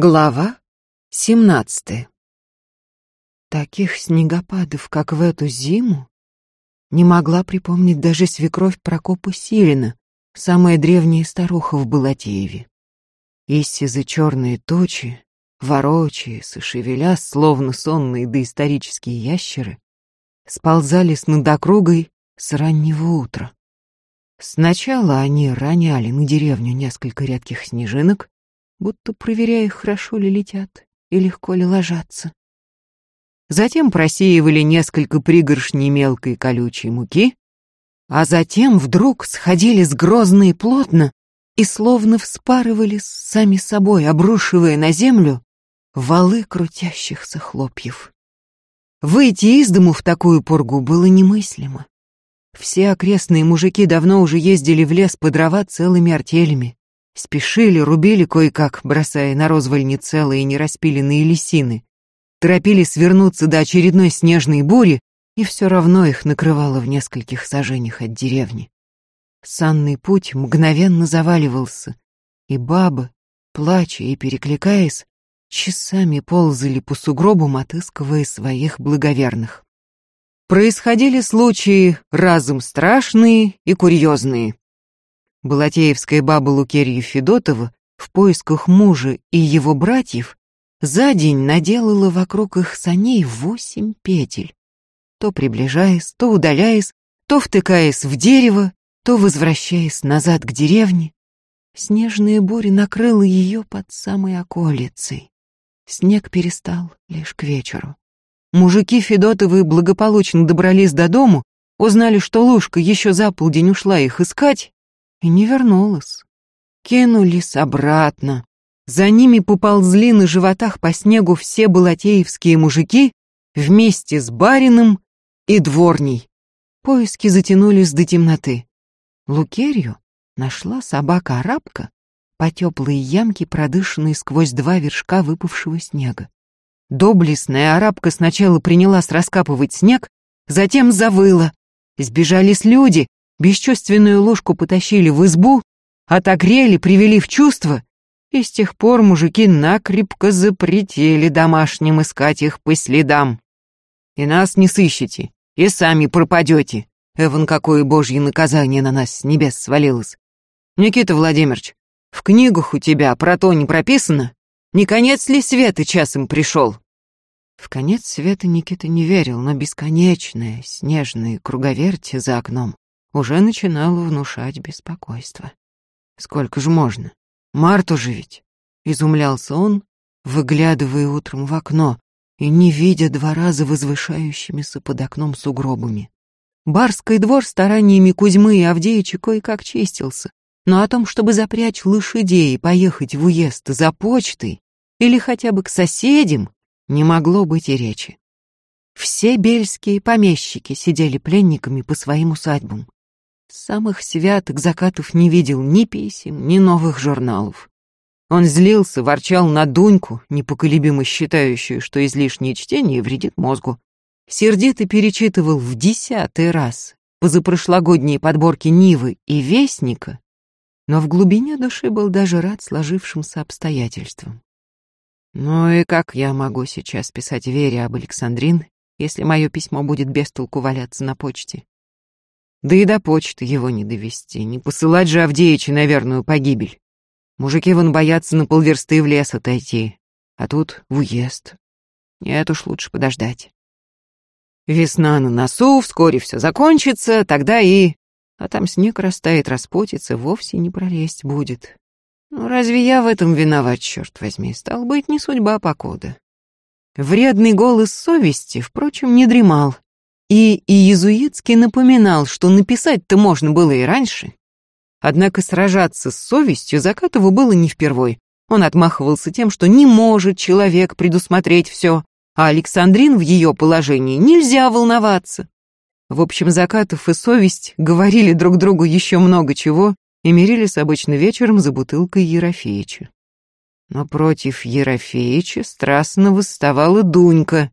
Глава семнадцатая. Таких снегопадов, как в эту зиму, не могла припомнить даже свекровь Прокопа Силина, самая древняя старуха в Балатееве. Иссизы черные тучи, ворочаясь и шевеля, словно сонные доисторические ящеры, сползали с над округой с раннего утра. Сначала они роняли на деревню несколько редких снежинок, будто проверяя, хорошо ли летят и легко ли ложатся. Затем просеивали несколько пригоршней мелкой колючей муки, а затем вдруг сходили с грозно и плотно и словно вспарывались сами собой, обрушивая на землю валы крутящихся хлопьев. Выйти из дому в такую поргу было немыслимо. Все окрестные мужики давно уже ездили в лес по дрова целыми артелями. Спешили, рубили кое-как, бросая на розвальни целые нераспиленные лисины. Торопились свернуться до очередной снежной бури, и все равно их накрывало в нескольких сажениях от деревни. Санный путь мгновенно заваливался, и бабы, плача и перекликаясь, часами ползали по сугробам, отыскивая своих благоверных. Происходили случаи разом страшные и курьезные. Балатеевская баба Лукерья Федотова в поисках мужа и его братьев за день наделала вокруг их саней восемь петель, то приближаясь, то удаляясь, то втыкаясь в дерево, то возвращаясь назад к деревне. Снежная буря накрыла ее под самой околицей. Снег перестал лишь к вечеру. Мужики Федотовы благополучно добрались до дому, узнали, что Лушка еще за полдень ушла их искать, и не вернулась. Кинулись обратно. За ними поползли на животах по снегу все балатеевские мужики вместе с барином и дворней. Поиски затянулись до темноты. Лукерью нашла собака-арабка по теплой ямке, продышанной сквозь два вершка выпавшего снега. Доблестная арабка сначала принялась раскапывать снег, затем завыла. Сбежались люди, Бесчувственную ложку потащили в избу, отогрели, привели в чувство, и с тех пор мужики накрепко запретили домашним искать их по следам. И нас не сыщете, и сами пропадете. Эван, какое божье наказание на нас с небес свалилось. Никита Владимирович, в книгах у тебя про то не прописано? Не конец ли света часом пришел? В конец света Никита не верил, но бесконечная снежная круговерть за окном уже начинало внушать беспокойство. Сколько же можно? Марту же ведь! Изумлялся он, выглядывая утром в окно и не видя два раза возвышающимися под окном сугробами. Барский двор стараниями Кузьмы и Авдеича кое-как чистился, но о том, чтобы запрячь лошадей и поехать в уезд за почтой или хотя бы к соседям, не могло быть и речи. Все бельские помещики сидели пленниками по своим усадьбам. Самых святых закатов не видел ни писем, ни новых журналов. Он злился, ворчал на Дуньку, непоколебимо считающую, что излишнее чтение вредит мозгу. Сердито перечитывал в десятый раз позапрошлогодние подборки Нивы и Вестника, но в глубине души был даже рад сложившимся обстоятельствам. Ну и как я могу сейчас писать Вере об Александрин, если мое письмо будет без толку валяться на почте? Да и до почты его не довести, не посылать же Авдеича на верную погибель. Мужики вон боятся на полверсты в лес отойти, а тут в уезд. Нет уж, лучше подождать. Весна на носу, вскоре все закончится, тогда и... А там снег растает, распотится, вовсе не пролезть будет. Ну разве я в этом виноват, черт возьми? Стал быть, не судьба покода. Вредный голос совести, впрочем, не дремал. И Иезуитский напоминал, что написать-то можно было и раньше. Однако сражаться с совестью Закатову было не впервой. Он отмахивался тем, что не может человек предусмотреть все, а Александрин в ее положении нельзя волноваться. В общем, Закатов и совесть говорили друг другу еще много чего и мирились обычно вечером за бутылкой Ерофеича. Но против Ерофеича страстно восставала Дунька,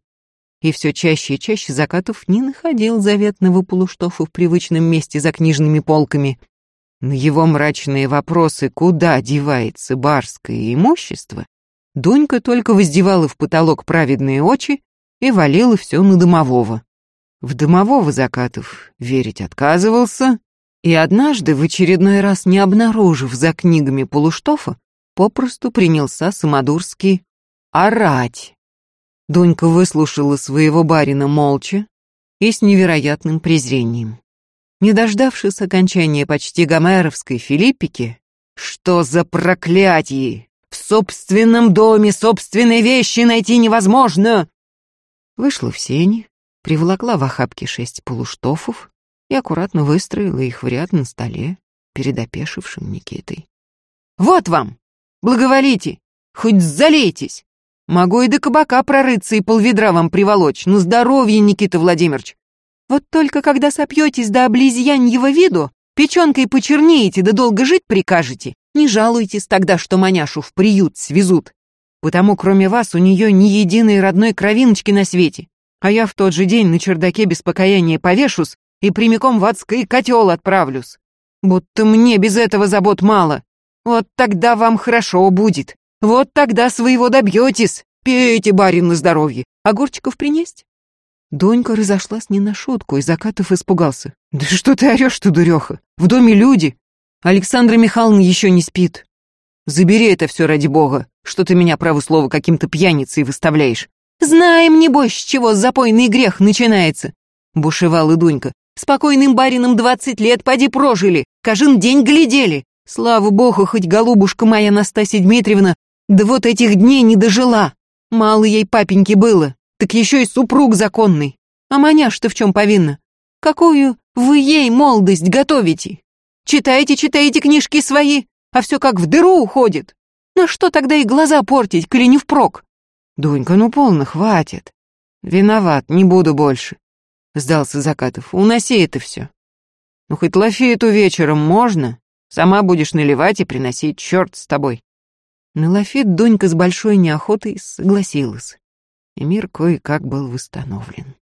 и все чаще и чаще Закатов не находил заветного полуштофа в привычном месте за книжными полками. На его мрачные вопросы, куда девается барское имущество, Дунька только воздевала в потолок праведные очи и валила все на домового. В домового Закатов верить отказывался, и однажды, в очередной раз не обнаружив за книгами Полуштофа, попросту принялся самодурски орать. Дунька выслушала своего барина молча и с невероятным презрением. Не дождавшись окончания почти гомеровской Филиппики, что за проклятие! В собственном доме собственные вещи найти невозможно! Вышла в сени, приволокла в охапке шесть полуштофов и аккуратно выстроила их в ряд на столе перед опешившим Никитой. «Вот вам! Благоволите! Хоть залейтесь! Могу и до кабака прорыться и полведра вам приволочь, но здоровье, Никита Владимирович! Вот только когда сопьетесь до облизьяньего виду, печенкой почернеете да долго жить прикажете, не жалуйтесь тогда, что маняшу в приют свезут. Потому кроме вас у нее ни единой родной кровиночки на свете. А я в тот же день на чердаке без покаяния повешусь и прямиком в адский котел отправлюсь. Будто мне без этого забот мало. Вот тогда вам хорошо будет. Вот тогда своего добьетесь. Пейте, барин, на здоровье. Огурчиков принесть? Донька разошлась не на шутку, и Закатов испугался. «Да что ты орешь-то, дуреха? В доме люди. Александра Михайловна еще не спит. Забери это все ради бога, что ты меня, право слово, каким-то пьяницей выставляешь. Знаем, небось, с чего запойный грех начинается!» Бушевала Дунька. «Спокойным барином двадцать лет поди прожили, кажин день глядели. Слава богу, хоть голубушка моя Настасья Дмитриевна, да вот этих дней не дожила. Мало ей папеньки было, так еще и супруг законный. А маняш-то в чем повинна? Какую вы ей молодость готовите? Читаете, читаете книжки свои, а все как в дыру уходит. На что тогда и глаза портить, коли не впрок? Дунька, ну полно, хватит. Виноват, не буду больше. Сдался Закатов. Уноси это все. Ну хоть лафету вечером можно? Сама будешь наливать и приносить, черт с тобой. На лафет Дунька с большой неохотой согласилась и мир кое-как был восстановлен.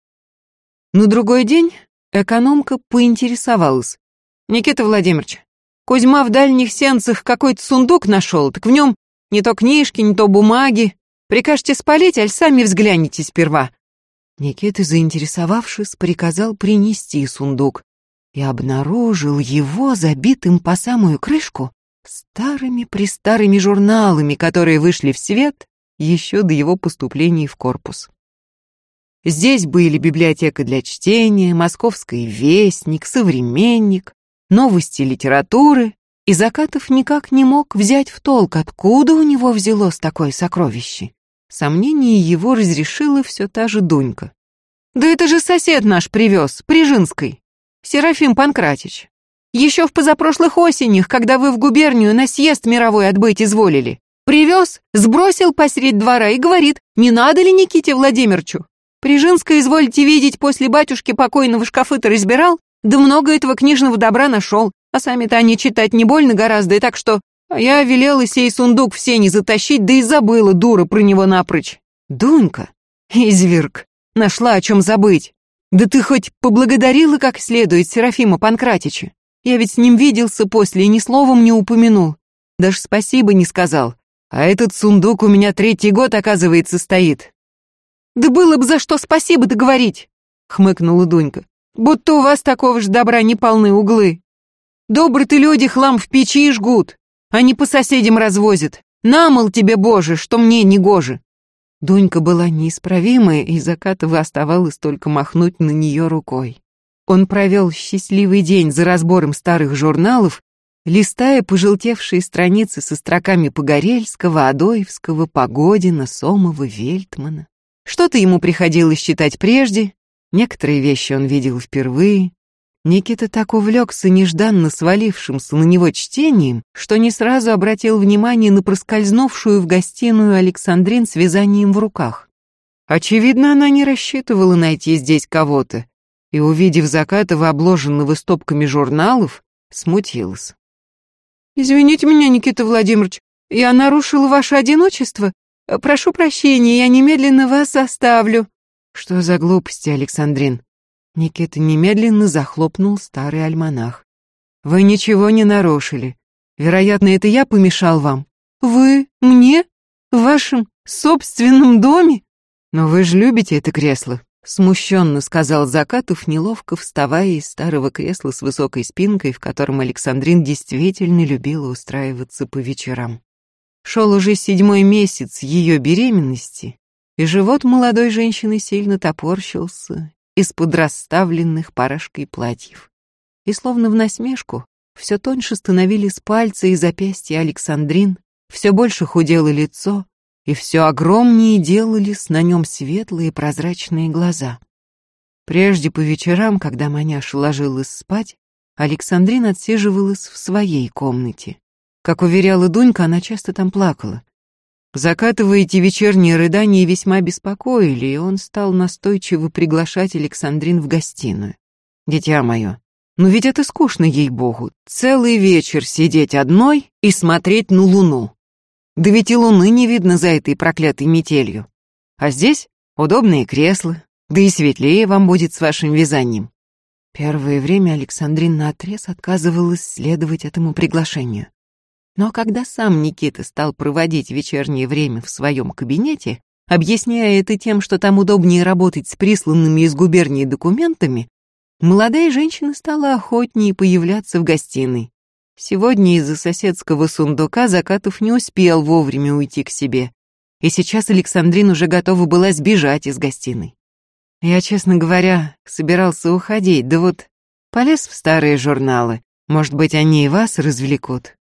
На другой день экономка поинтересовалась. «Никита Владимирович, Кузьма в дальних сенцах какой-то сундук нашел, так в нем не то книжки, не то бумаги. Прикажете спалить, аль сами взгляните сперва». Никита, заинтересовавшись, приказал принести сундук и обнаружил его забитым по самую крышку старыми-престарыми журналами, которые вышли в свет еще до его поступления в корпус. Здесь были библиотека для чтения, московский вестник, современник, новости литературы, и Закатов никак не мог взять в толк, откуда у него взялось такое сокровище. Сомнение его разрешила все та же Дунька. «Да это же сосед наш привез, Прижинской, Серафим Панкратич. Еще в позапрошлых осенях, когда вы в губернию на съезд мировой отбыть изволили. Привез, сбросил посредь двора и говорит, не надо ли Никите Владимировичу? Прижинска, извольте видеть, после батюшки покойного шкафы-то разбирал, да много этого книжного добра нашел, а сами-то они читать не больно гораздо, и так что... А я велела сей сундук все не затащить, да и забыла, дура, про него напрочь. Дунька, изверг, нашла о чем забыть. Да ты хоть поблагодарила как следует Серафима Панкратича? Я ведь с ним виделся после и ни словом не упомянул. Даже спасибо не сказал. А этот сундук у меня третий год, оказывается, стоит. Да было бы за что спасибо договорить, хмыкнула Дунька. Будто у вас такого же добра не полны углы. Добрые ты люди хлам в печи жгут, а не по соседям развозят. Намол тебе, Боже, что мне не гоже. Дунька была неисправимая, и Закатова оставалось только махнуть на нее рукой. Он провел счастливый день за разбором старых журналов листая пожелтевшие страницы со строками Погорельского, Адоевского, Погодина, Сомова, Вельтмана. Что-то ему приходилось читать прежде, некоторые вещи он видел впервые. Никита так увлекся нежданно свалившимся на него чтением, что не сразу обратил внимание на проскользнувшую в гостиную Александрин с вязанием в руках. Очевидно, она не рассчитывала найти здесь кого-то, и, увидев Закатова, обложенного стопками журналов, смутилась. «Извините меня, Никита Владимирович, я нарушила ваше одиночество. Прошу прощения, я немедленно вас оставлю». «Что за глупости, Александрин?» Никита немедленно захлопнул старый альманах. «Вы ничего не нарушили. Вероятно, это я помешал вам». «Вы? Мне? В вашем собственном доме? Но вы же любите это кресло, смущенно сказал Закатов, неловко вставая из старого кресла с высокой спинкой, в котором Александрин действительно любила устраиваться по вечерам. Шел уже седьмой месяц ее беременности, и живот молодой женщины сильно топорщился из-под расставленных парашкой платьев. И словно в насмешку, все тоньше становились пальцы и запястья Александрин, все больше худело лицо, и все огромнее делались на нем светлые прозрачные глаза. Прежде по вечерам, когда маняша ложилась спать, Александрин отсиживалась в своей комнате. Как уверяла Дунька, она часто там плакала. Закатывая эти вечерние рыдания весьма беспокоили, и он стал настойчиво приглашать Александрин в гостиную. «Дитя мое, ну ведь это скучно, ей-богу, целый вечер сидеть одной и смотреть на луну. Да ведь и луны не видно за этой проклятой метелью. А здесь удобные кресла, да и светлее вам будет с вашим вязанием». Первое время Александрин наотрез отказывалась следовать этому приглашению. Но когда сам Никита стал проводить вечернее время в своем кабинете, объясняя это тем, что там удобнее работать с присланными из губернии документами, молодая женщина стала охотнее появляться в гостиной. Сегодня из-за соседского сундука Закатов не успел вовремя уйти к себе, и сейчас Александрин уже готова была сбежать из гостиной. Я, честно говоря, собирался уходить, да вот полез в старые журналы. Может быть, они и вас развлекут.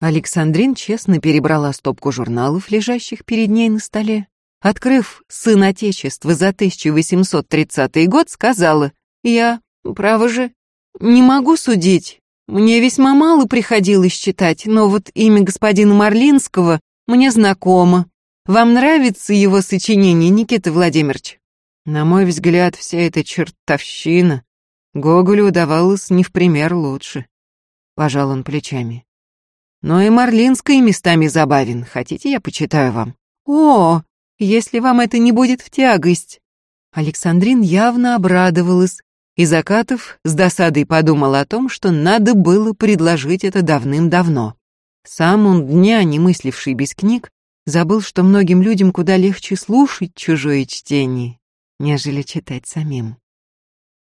Александрин честно перебрала стопку журналов, лежащих перед ней на столе. Открыв «Сын Отечества» за 1830 год, сказала, «Я, право же, не могу судить. Мне весьма мало приходилось читать, но вот имя господина Марлинского мне знакомо. Вам нравится его сочинение, Никита Владимирович?» На мой взгляд, вся эта чертовщина Гоголю удавалось не в пример лучше. Пожал он плечами. Но и Марлинский местами забавен. Хотите, я почитаю вам? О, если вам это не будет в тягость. Александрин явно обрадовалась, и Закатов с досадой подумал о том, что надо было предложить это давным-давно. Сам он, дня не мысливший без книг, забыл, что многим людям куда легче слушать чужое чтение, нежели читать самим.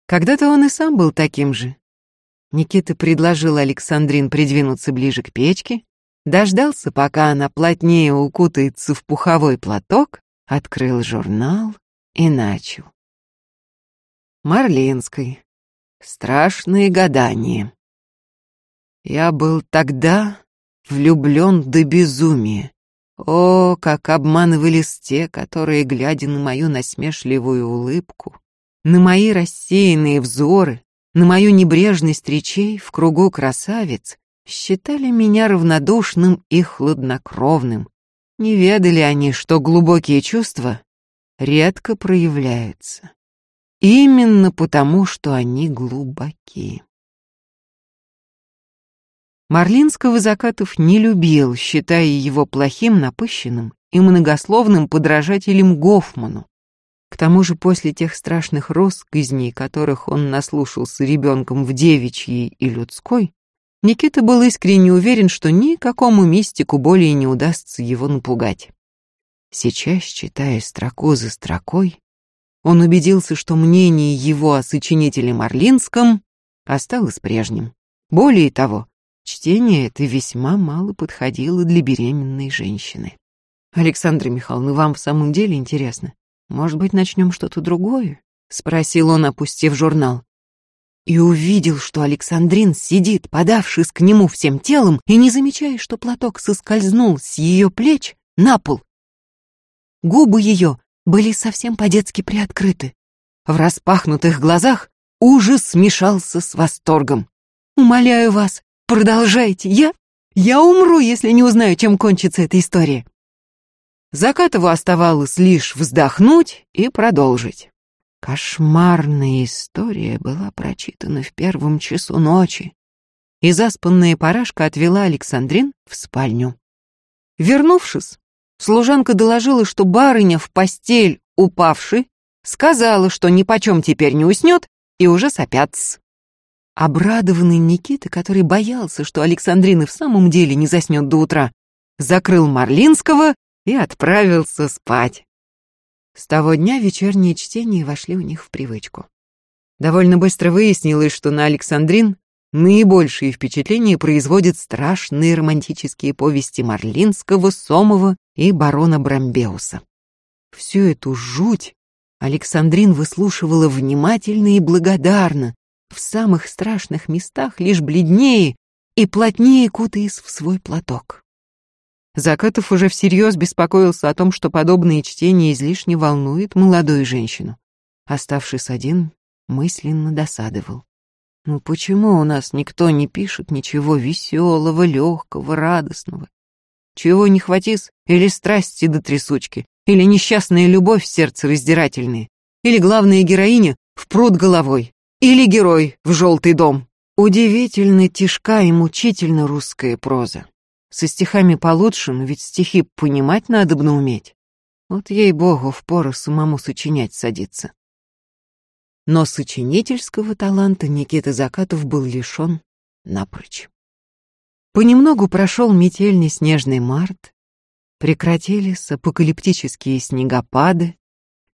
Когда-то он и сам был таким же, Никита предложил Александрин придвинуться ближе к печке, дождался, пока она плотнее укутается в пуховой платок, открыл журнал и начал. Марлинской. Страшные гадания. Я был тогда влюблен до безумия. О, как обманывались те, которые, глядя на мою насмешливую улыбку, на мои рассеянные взоры, на мою небрежность речей в кругу красавиц считали меня равнодушным и хладнокровным. Не ведали они, что глубокие чувства редко проявляются. Именно потому, что они глубоки. Марлинского Закатов не любил, считая его плохим, напыщенным и многословным подражателем Гофману, к тому же после тех страшных россказней, которых он наслушался ребенком в девичьей и людской, Никита был искренне уверен, что никакому мистику более не удастся его напугать. Сейчас, читая строку за строкой, он убедился, что мнение его о сочинителе Марлинском осталось прежним. Более того, чтение это весьма мало подходило для беременной женщины. «Александра Михайловна, вам в самом деле интересно?» «Может быть, начнем что-то другое?» — спросил он, опустив журнал. И увидел, что Александрин сидит, подавшись к нему всем телом, и не замечая, что платок соскользнул с ее плеч на пол. Губы ее были совсем по-детски приоткрыты. В распахнутых глазах ужас смешался с восторгом. «Умоляю вас, продолжайте, я... Я умру, если не узнаю, чем кончится эта история». Закатову оставалось лишь вздохнуть и продолжить. Кошмарная история была прочитана в первом часу ночи, и заспанная парашка отвела Александрин в спальню. Вернувшись, служанка доложила, что барыня в постель упавший сказала, что ни почем теперь не уснет и уже сопятся. Обрадованный Никита, который боялся, что Александрина в самом деле не заснет до утра, закрыл Марлинского и отправился спать. С того дня вечерние чтения вошли у них в привычку. Довольно быстро выяснилось, что на Александрин наибольшие впечатления производят страшные романтические повести Марлинского, Сомова и барона Брамбеуса. Всю эту жуть Александрин выслушивала внимательно и благодарно, в самых страшных местах лишь бледнее и плотнее кутаясь в свой платок. Закатов уже всерьез беспокоился о том, что подобное чтение излишне волнует молодую женщину. Оставшись один, мысленно досадовал. Ну почему у нас никто не пишет ничего веселого, легкого, радостного? Чего не хватис? Или страсти до трясучки, или несчастная любовь сердце раздирательные, или главная героиня в пруд головой, или герой в желтый дом. Удивительно тяжка и мучительно русская проза. Со стихами получше, но ведь стихи понимать надо бы уметь. Вот ей-богу, впору самому сочинять садиться. Но сочинительского таланта Никита Закатов был лишен напрочь. Понемногу прошел метельный снежный март, прекратились апокалиптические снегопады,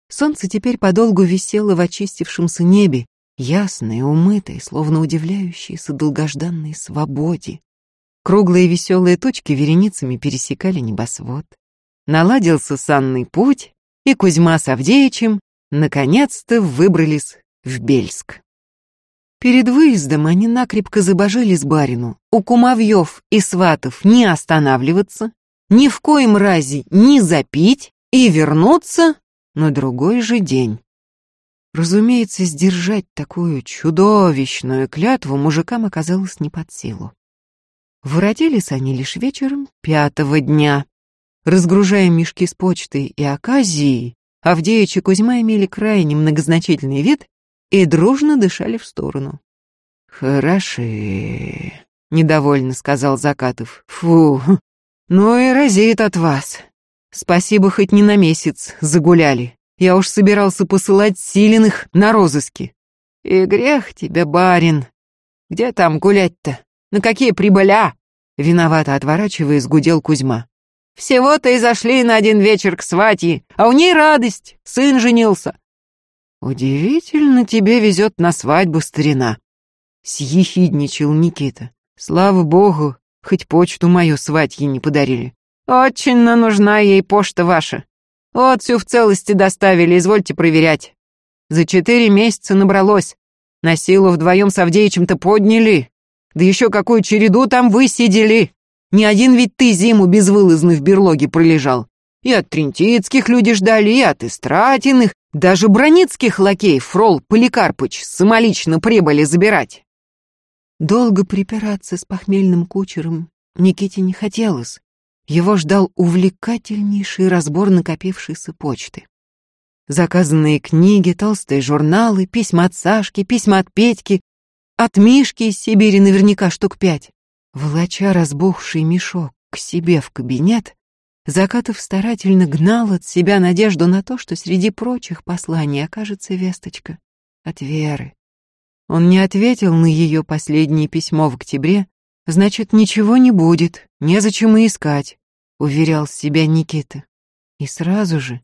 солнце теперь подолгу висело в очистившемся небе, ясное, умытое, словно удивляющееся долгожданной свободе. Круглые веселые точки вереницами пересекали небосвод. Наладился санный путь, и Кузьма с Авдеичем наконец-то выбрались в Бельск. Перед выездом они накрепко забожились барину, у кумовьев и сватов не останавливаться, ни в коем разе не запить и вернуться на другой же день. Разумеется, сдержать такую чудовищную клятву мужикам оказалось не под силу. Воротились они лишь вечером пятого дня. Разгружая мешки с почтой и оказией, Авдеич и Кузьма имели крайне многозначительный вид и дружно дышали в сторону. «Хороши», — недовольно сказал Закатов. «Фу, ну и разит от вас. Спасибо, хоть не на месяц загуляли. Я уж собирался посылать Силиных на розыски. И грех тебе, барин. Где там гулять-то? На какие прибыля?» Виновато отворачиваясь, гудел Кузьма. «Всего-то и зашли на один вечер к сватье, а у ней радость, сын женился». «Удивительно тебе везет на свадьбу, старина», — съехидничал Никита. «Слава богу, хоть почту мою сватье не подарили». «Очень нужна ей почта ваша. Вот всю в целости доставили, извольте проверять. За четыре месяца набралось. На силу вдвоем с Авдеичем-то подняли. Да еще какую череду там вы Ни один ведь ты зиму безвылазно в берлоге пролежал. И от Трентицких люди ждали, и от Истратиных, даже броницких лакеев Фрол Поликарпыч самолично прибыли забирать. Долго припираться с похмельным кучером Никите не хотелось. Его ждал увлекательнейший разбор накопившейся почты. Заказанные книги, толстые журналы, письма от Сашки, письма от Петьки, от Мишки из Сибири наверняка штук пять. Волоча разбухший мешок к себе в кабинет, Закатов старательно гнал от себя надежду на то, что среди прочих посланий окажется весточка от Веры. Он не ответил на ее последнее письмо в октябре, значит, ничего не будет, незачем и искать, уверял себя Никита. И сразу же,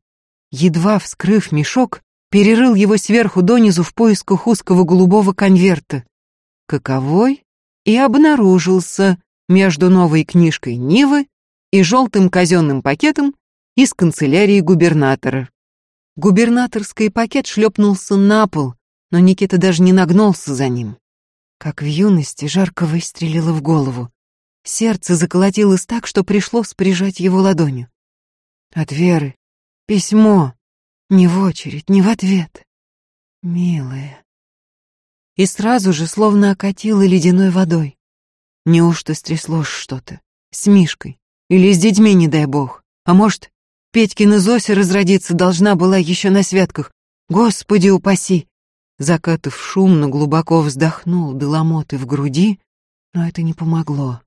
едва вскрыв мешок, перерыл его сверху донизу в поисках узкого голубого конверта, каковой и обнаружился между новой книжкой Нивы и желтым казенным пакетом из канцелярии губернатора. Губернаторский пакет шлепнулся на пол, но Никита даже не нагнулся за ним. Как в юности жарко выстрелило в голову. Сердце заколотилось так, что пришлось прижать его ладонью. От Веры. Письмо. Не в очередь, не в ответ. Милая и сразу же словно окатило ледяной водой. Неужто стряслось что-то? С Мишкой? Или с детьми, не дай бог? А может, Петькина Зося разродиться должна была еще на святках? Господи упаси! Закатов шумно глубоко вздохнул до ломоты в груди, но это не помогло.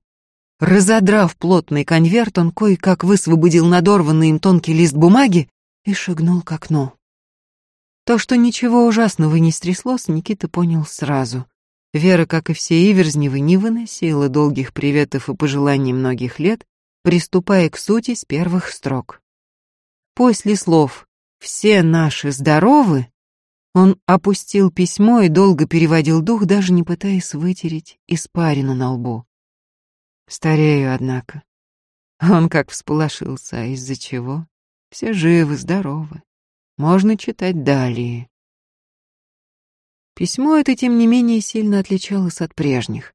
Разодрав плотный конверт, он кое-как высвободил надорванный им тонкий лист бумаги и шагнул к окну. То, что ничего ужасного не стряслось, Никита понял сразу. Вера, как и все Иверзневы, не выносила долгих приветов и пожеланий многих лет, приступая к сути с первых строк. После слов «все наши здоровы» он опустил письмо и долго переводил дух, даже не пытаясь вытереть испарину на лбу. Старею, однако. Он как всполошился, а из-за чего? Все живы, здоровы. Можно читать далее. Письмо это, тем не менее, сильно отличалось от прежних.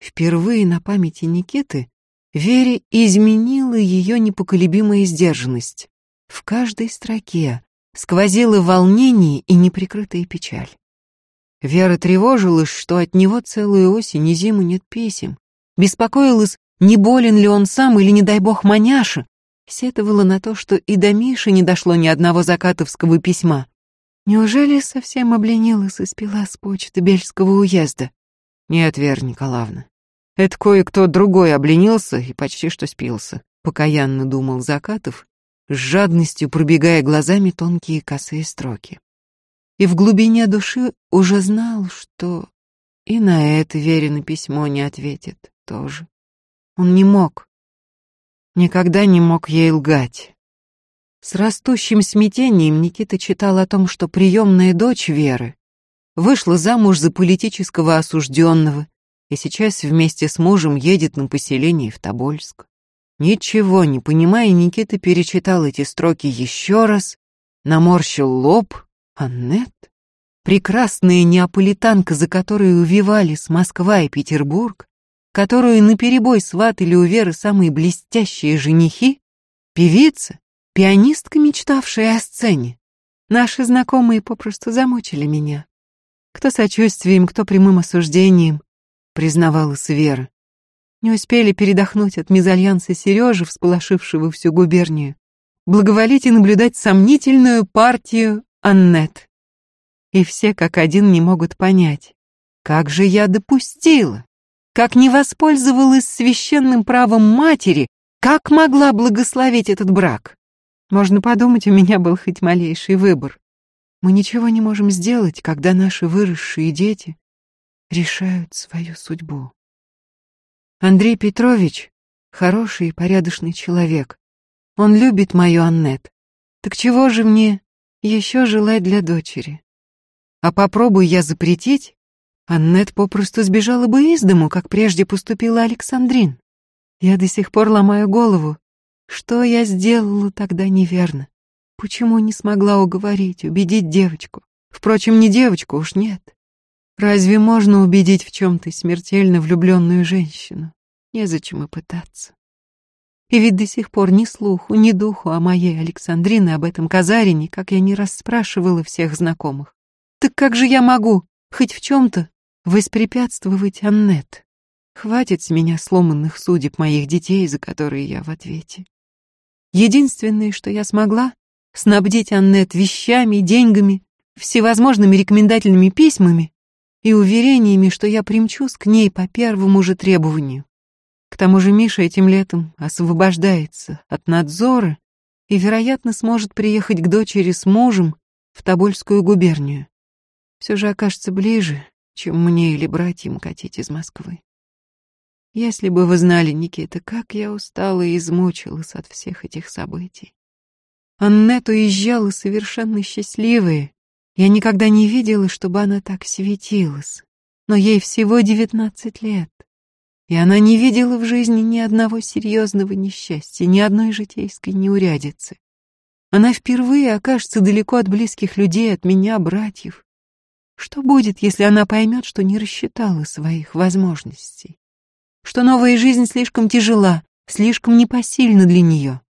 Впервые на памяти Никиты Вере изменила ее непоколебимая сдержанность. В каждой строке сквозило волнение и неприкрытая печаль. Вера тревожилась, что от него целую осень и зиму нет писем. Беспокоилась, не болен ли он сам или, не дай бог, маняша. Сетовала на то, что и до Миши не дошло ни одного закатовского письма. Неужели совсем обленилась и спила с почты Бельского уезда? Нет, Вера Николаевна. Это кое-кто другой обленился и почти что спился, покаянно думал Закатов, с жадностью пробегая глазами тонкие косые строки. И в глубине души уже знал, что и на это Верина письмо не ответит тоже. Он не мог, никогда не мог ей лгать. С растущим смятением Никита читал о том, что приемная дочь Веры вышла замуж за политического осужденного и сейчас вместе с мужем едет на поселение в Тобольск. Ничего не понимая, Никита перечитал эти строки еще раз, наморщил лоб. Аннет? Прекрасная неаполитанка, за которой увивались Москва и Петербург, которую наперебой сватали у Веры самые блестящие женихи, певица, пианистка, мечтавшая о сцене. Наши знакомые попросту замучили меня. Кто сочувствием, кто прямым осуждением, признавалась Вера. Не успели передохнуть от мезальянса Сережи, всполошившего всю губернию. Благоволить и наблюдать сомнительную партию Аннет. И все как один не могут понять, как же я допустила, как не воспользовалась священным правом матери, как могла благословить этот брак. Можно подумать, у меня был хоть малейший выбор. Мы ничего не можем сделать, когда наши выросшие дети решают свою судьбу. Андрей Петрович — хороший и порядочный человек. Он любит мою Аннет. Так чего же мне еще желать для дочери? А попробуй я запретить, Аннет попросту сбежала бы из дому, как прежде поступила Александрин. Я до сих пор ломаю голову. Что я сделала тогда неверно? Почему не смогла уговорить, убедить девочку? Впрочем, не девочку уж нет. Разве можно убедить в чем-то смертельно влюбленную женщину? Незачем и пытаться. И ведь до сих пор ни слуху, ни духу о моей Александрине об этом Казарине, как я не раз спрашивала всех знакомых. Так как же я могу, хоть в чем-то, воспрепятствовать Аннет? Хватит с меня сломанных судеб моих детей, за которые я в ответе. Единственное, что я смогла, снабдить Аннет вещами, деньгами, всевозможными рекомендательными письмами и уверениями, что я примчусь к ней по первому же требованию. К тому же Миша этим летом освобождается от надзора и, вероятно, сможет приехать к дочери с мужем в Тобольскую губернию. Все же окажется ближе, чем мне или братьям катить из Москвы. Если бы вы знали, Никита, как я устала и измучилась от всех этих событий. Аннет уезжала совершенно счастливая, я никогда не видела, чтобы она так светилась. Но ей всего девятнадцать лет. И она не видела в жизни ни одного серьезного несчастья, ни одной житейской неурядицы. Она впервые окажется далеко от близких людей, от меня, братьев. Что будет, если она поймет, что не рассчитала своих возможностей? Что новая жизнь слишком тяжела, слишком непосильна для нее?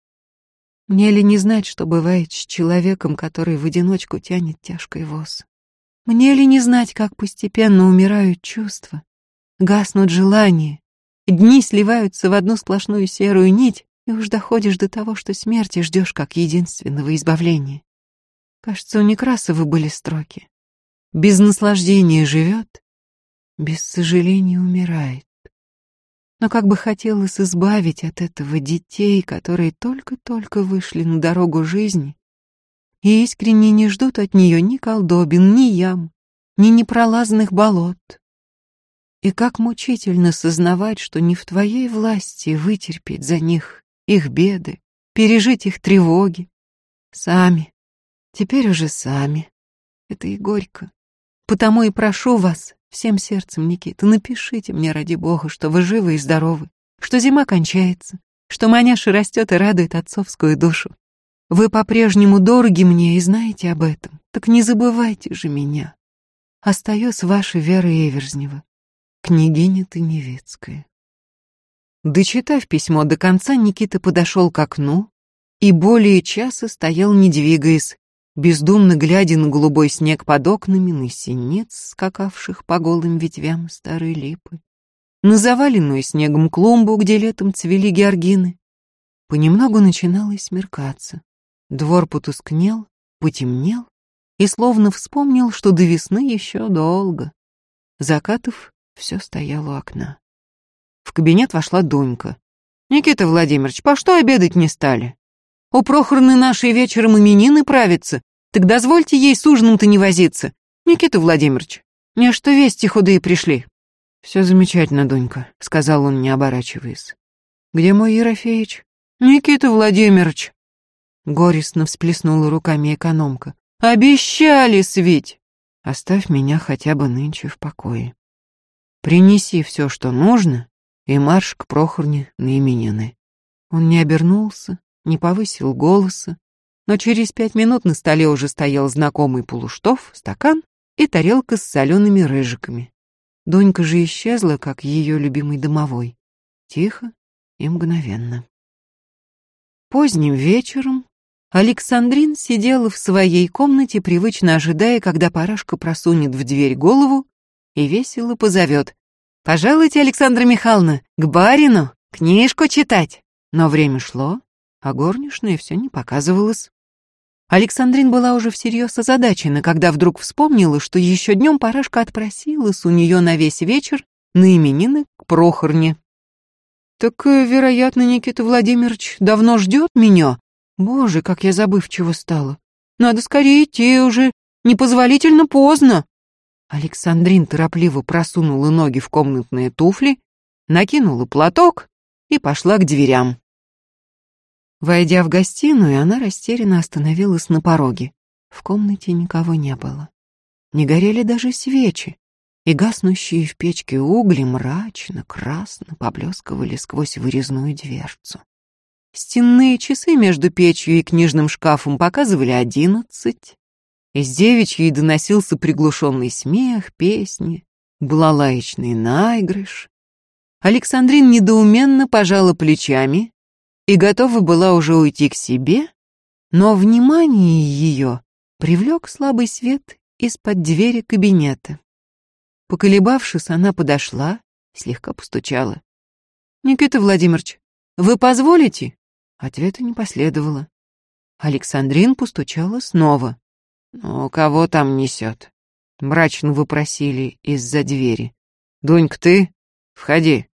Мне ли не знать, что бывает с человеком, который в одиночку тянет тяжкий воз? Мне ли не знать, как постепенно умирают чувства, гаснут желания, дни сливаются в одну сплошную серую нить, и уж доходишь до того, что смерти ждешь как единственного избавления. Кажется, у Некрасова были строки. Без наслаждения живет, без сожаления умирает. Но как бы хотелось избавить от этого детей, которые только-только вышли на дорогу жизни и искренне не ждут от нее ни колдобин, ни ям, ни непролазных болот. И как мучительно сознавать, что не в твоей власти вытерпеть за них их беды, пережить их тревоги, Сами. Теперь уже сами. Это и горько. Потому и прошу вас, всем сердцем, Никита, напишите мне ради бога, что вы живы и здоровы, что зима кончается, что маняша растет и радует отцовскую душу. Вы по-прежнему дороги мне и знаете об этом, так не забывайте же меня. Остаюсь ваша Вера Эверзнева, княгиня Таневецкая. Дочитав письмо до конца, Никита подошел к окну и более часа стоял, не двигаясь, бездумно глядя на голубой снег под окнами, на синиц, скакавших по голым ветвям старой липы, на заваленную снегом клумбу, где летом цвели георгины. Понемногу начинало смеркаться. Двор потускнел, потемнел и словно вспомнил, что до весны еще долго. Закатов все стоял у окна. В кабинет вошла Дунька. «Никита Владимирович, по что обедать не стали? У Прохорны нашей вечером именины правятся, так дозвольте ей с ужином-то не возиться. Никита Владимирович, мне что вести худые пришли?» «Все замечательно, Дунька», — сказал он, не оборачиваясь. «Где мой Ерофеич?» «Никита Владимирович!» Горестно всплеснула руками экономка. «Обещали свить!» «Оставь меня хотя бы нынче в покое. Принеси все, что нужно, и марш к Прохорне на именины». Он не обернулся, не повысил голоса, но через пять минут на столе уже стоял знакомый полуштов, стакан и тарелка с солеными рыжиками. Донька же исчезла, как ее любимый домовой. Тихо и мгновенно. Поздним вечером Александрин сидела в своей комнате, привычно ожидая, когда парашка просунет в дверь голову и весело позовет. «Пожалуйте, Александра Михайловна, к барину, книжку читать!» Но время шло, а горничная все не показывалась. Александрин была уже всерьез озадачена, когда вдруг вспомнила, что еще днем Парашка отпросилась у нее на весь вечер на именины к Прохорне. «Так, э, вероятно, Никита Владимирович давно ждет меня? Боже, как я забывчиво стала! Надо скорее идти уже, непозволительно поздно!» Александрин торопливо просунула ноги в комнатные туфли, накинула платок и пошла к дверям. Войдя в гостиную, она растерянно остановилась на пороге. В комнате никого не было. Не горели даже свечи, и гаснущие в печке угли мрачно, красно поблескивали сквозь вырезную дверцу. Стенные часы между печью и книжным шкафом показывали одиннадцать. Из девичьей доносился приглушенный смех, песни, балалаечный наигрыш. Александрин недоуменно пожала плечами и готова была уже уйти к себе, но внимание ее привлек слабый свет из-под двери кабинета. Поколебавшись, она подошла, слегка постучала. «Никита Владимирович, вы позволите?» Ответа не последовало. Александрин постучала снова. «Ну, кого там несет?» Мрачно выпросили из-за двери. «Дунька, ты? Входи».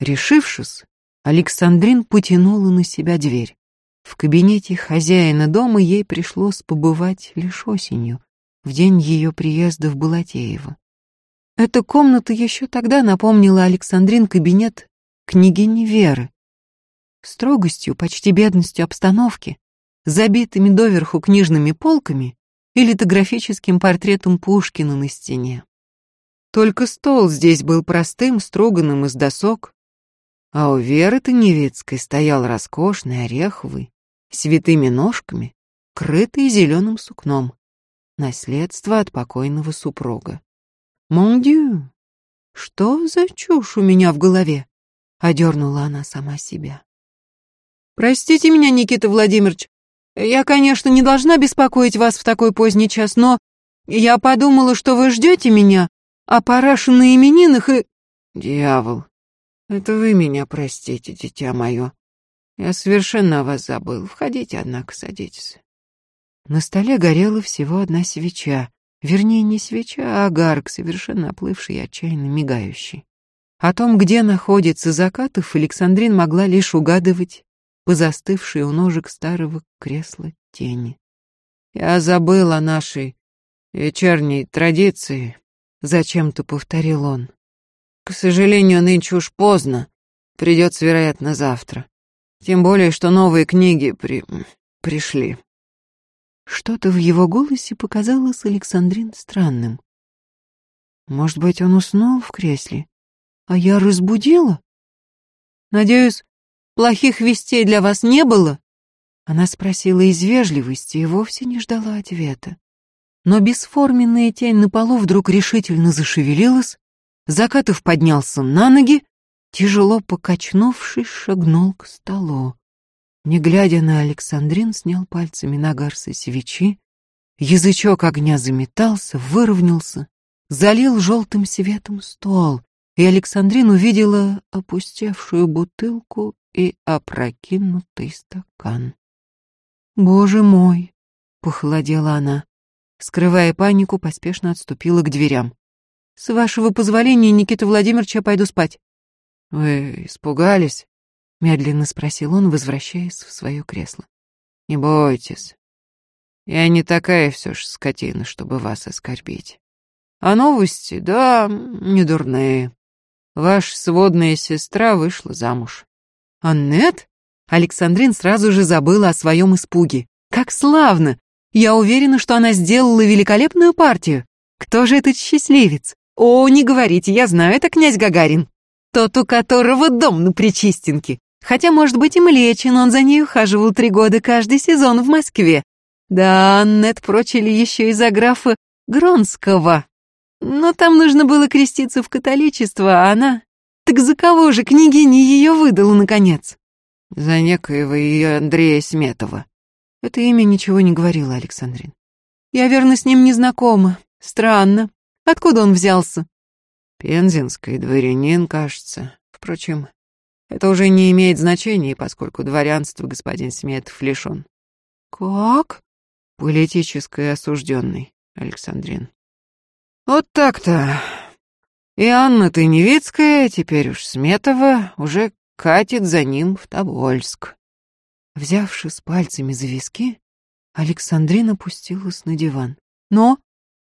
Решившись, Александрин потянула на себя дверь. В кабинете хозяина дома ей пришлось побывать лишь осенью, в день ее приезда в Балатеево. Эта комната еще тогда напомнила Александрин кабинет княгини Веры. Строгостью, почти бедностью обстановки, забитыми доверху книжными полками и литографическим портретом Пушкина на стене. Только стол здесь был простым, строганным из досок, а у Веры Таневицкой стоял роскошный, ореховый, с витыми ножками, крытый зеленым сукном. Наследство от покойного супруга. «Мондю, что за чушь у меня в голове?» — одернула она сама себя. «Простите меня, Никита Владимирович, я, конечно, не должна беспокоить вас в такой поздний час, но я подумала, что вы ждете меня, а параша на именинах и...» «Дьявол, это вы меня простите, дитя мое. Я совершенно вас забыл. Входите, однако, садитесь. На столе горела всего одна свеча. Вернее, не свеча, а огарок, совершенно оплывший и отчаянно мигающий. О том, где находится Закатов, Александрин могла лишь угадывать по застывшей у ножек старого кресла тени. «Я забыл о нашей вечерней традиции», — зачем-то повторил он. К сожалению, нынче уж поздно. Придется, вероятно, завтра. Тем более, что новые книги при... пришли. Что-то в его голосе показалось Александрин странным. Может быть, он уснул в кресле, а я разбудила? Надеюсь, плохих вестей для вас не было? Она спросила из вежливости и вовсе не ждала ответа. Но бесформенная тень на полу вдруг решительно зашевелилась, Закатов поднялся на ноги, тяжело покачнувшись, шагнул к столу. Не глядя на Александрин, снял пальцами нагар со свечи, язычок огня заметался, выровнялся, залил желтым светом стол, и Александрин увидела опустевшую бутылку и опрокинутый стакан. «Боже мой!» — похолодела она. Скрывая панику, поспешно отступила к дверям. «С вашего позволения, Никита Владимирович, я пойду спать». «Вы испугались?» — медленно спросил он, возвращаясь в свое кресло. «Не бойтесь. Я не такая все ж скотина, чтобы вас оскорбить. А новости, да, не дурные. Ваша сводная сестра вышла замуж». «Аннет?» Александрин сразу же забыла о своем испуге. «Как славно! Я уверена, что она сделала великолепную партию. Кто же этот счастливец? О, не говорите, я знаю, это князь Гагарин. Тот, у которого дом на Причистенке. Хотя, может быть, и Млечин, он за ней ухаживал три года каждый сезон в Москве. Да, Аннет прочили еще из-за графа Гронского. Но там нужно было креститься в католичество, а она... Так за кого же княгиня ее выдала, наконец? За некоего ее Андрея Сметова. Это имя ничего не говорило, Александрин. Я верно с ним не знакома. Странно. Откуда он взялся? Пензенский дворянин, кажется. Впрочем, это уже не имеет значения, поскольку дворянство господин Сметов лишен. Как? Политическое осужденный, Александрин. Вот так-то. И Анна Тыневицкая, теперь уж Сметова, уже катит за ним в Тобольск. Взявши с пальцами за виски, Александрина опустилась на диван. Но...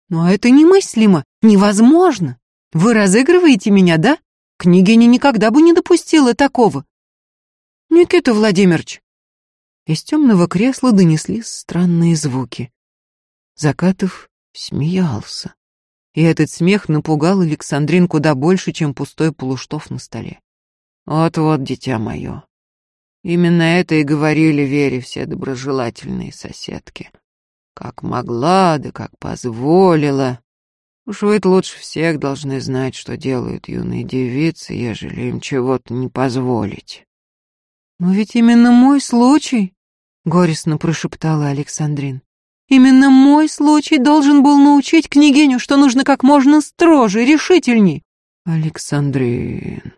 но это немыслимо, невозможно. Вы разыгрываете меня, да? Княгиня никогда бы не допустила такого. Никита Владимирович. Из темного кресла донеслись странные звуки. Закатов смеялся. И этот смех напугал Александрин куда больше, чем пустой полуштов на столе. Вот-вот, дитя мое. Именно это и говорили Вере все доброжелательные соседки. Как могла, да как позволила. Уж вы-то лучше всех должны знать, что делают юные девицы, ежели им чего-то не позволить. «Но ведь именно мой случай», — горестно прошептала Александрин. «Именно мой случай должен был научить княгиню, что нужно как можно строже, решительней». «Александрин,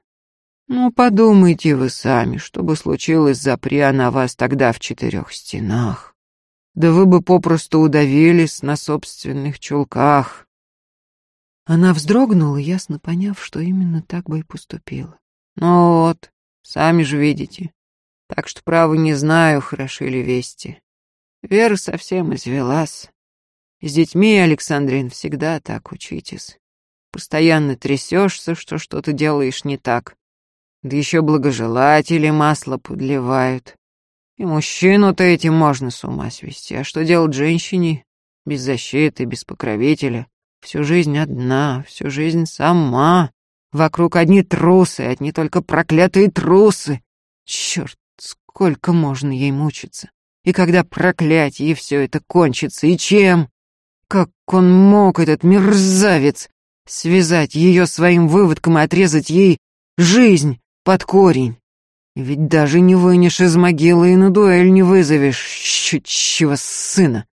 ну, подумайте вы сами, что бы случилось, запри на вас тогда в четырех стенах. Да вы бы попросту удавились на собственных чулках. Она вздрогнула, ясно поняв, что именно так бы и поступила. Ну вот, сами же видите. Так что, право, не знаю, хороши ли вести. Вера совсем извелась. С детьми, Александрин, всегда так учитесь. Постоянно трясешься, что что-то делаешь не так. Да еще благожелатели масло подливают. И мужчину-то этим можно с ума свести. А что делать женщине? Без защиты, без покровителя. Всю жизнь одна, всю жизнь сама. Вокруг одни трусы, одни только проклятые трусы. Черт, сколько можно ей мучиться. И когда проклятие все это кончится, и чем? Как он мог, этот мерзавец, связать ее своим выводком и отрезать ей жизнь? под корень. Ведь даже не вынешь из могилы и на дуэль не вызовешь щучьего сына.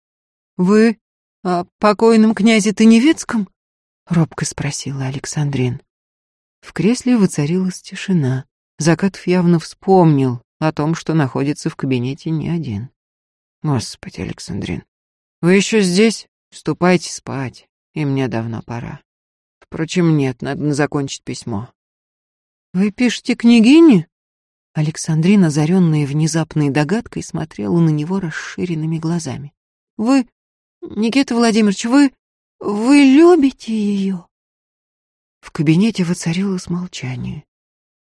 Вы о покойном князе Таневецком? Робко спросила Александрин. В кресле воцарилась тишина. Закатов явно вспомнил о том, что находится в кабинете не один. Господи, Александрин, вы еще здесь? Ступайте спать, и мне давно пора. Впрочем, нет, надо закончить письмо. «Вы пишете княгине?» Александрина, озаренная внезапной догадкой, смотрела на него расширенными глазами. «Вы, Никита Владимирович, вы... вы любите ее?» В кабинете воцарилось молчание.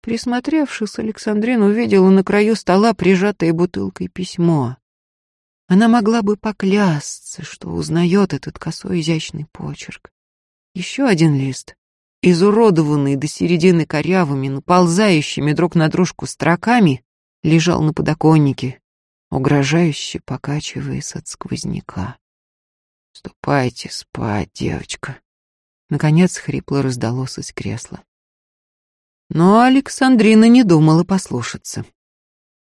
Присмотревшись, Александрина увидела на краю стола прижатое бутылкой письмо. Она могла бы поклясться, что узнает этот косой изящный почерк. Еще один лист, изуродованный до середины корявыми, наползающими друг на дружку строками, лежал на подоконнике, угрожающе покачиваясь от сквозняка. «Ступайте спать, девочка», — наконец хрипло раздалось из кресла. Но Александрина не думала послушаться.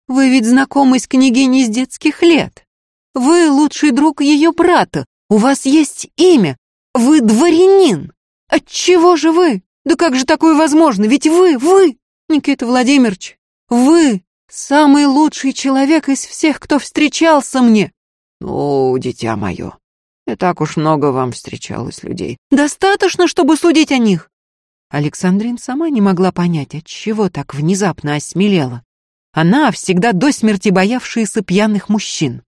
«Вы ведь знакомы с княгиней с детских лет. Вы лучший друг ее брата. У вас есть имя. Вы дворянин. Отчего же вы? Да как же такое возможно? Ведь вы, вы, Никита Владимирович, вы самый лучший человек из всех, кто встречался мне. Ну, дитя мое, не так уж много вам встречалось людей. Достаточно, чтобы судить о них. Александрин сама не могла понять, от чего так внезапно осмелела. Она, всегда до смерти боявшаяся пьяных мужчин.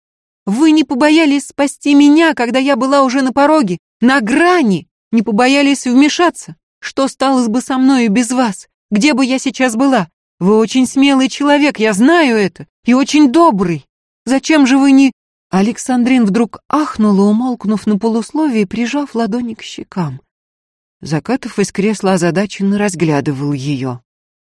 Вы не побоялись спасти меня, когда я была уже на пороге, на грани, не побоялись вмешаться. Что стало бы со мною без вас? Где бы я сейчас была? Вы очень смелый человек, я знаю это, и очень добрый. Зачем же вы не...» Александрин вдруг ахнула, умолкнув на полусловие, прижав ладони к щекам. Закатов из кресла озадаченно разглядывал ее.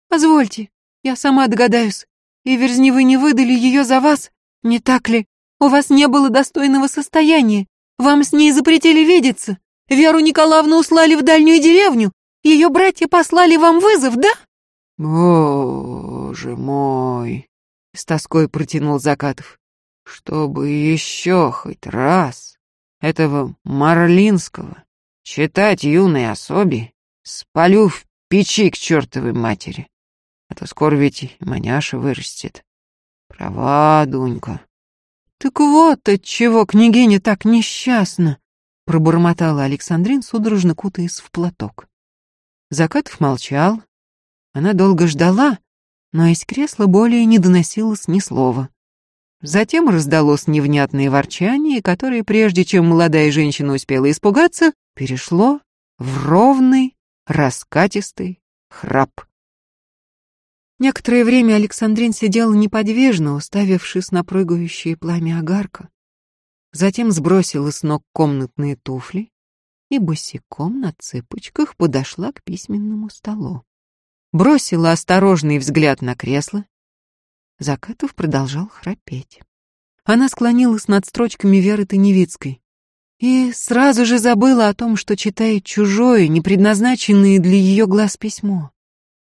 «Позвольте, я сама догадаюсь. И верзни вы не выдали ее за вас, не так ли? У вас не было достойного состояния. Вам с ней запретили видеться. Веру Николаевну услали в дальнюю деревню. Ее братья послали вам вызов, да?» «Боже мой!» — с тоской протянул Закатов. «Чтобы еще хоть раз этого Марлинского Читать юной особе спалю в печи к чертовой матери. А то скоро ведь маняша вырастет. Права, Дунька. Так вот отчего княгиня так несчастна, пробормотала Александрин, судорожно кутаясь в платок. Закатов молчал. Она долго ждала, но из кресла более не доносилось ни слова. Затем раздалось невнятное ворчание, которое, прежде чем молодая женщина успела испугаться, перешло в ровный, раскатистый храп. Некоторое время Александрин сидела неподвижно, уставившись на прыгающее пламя огарка. Затем сбросила с ног комнатные туфли и босиком на цыпочках подошла к письменному столу. Бросила осторожный взгляд на кресло. Закатов продолжал храпеть. Она склонилась над строчками Веры Таневицкой и сразу же забыла о том, что читает чужое, не предназначенное для ее глаз письмо.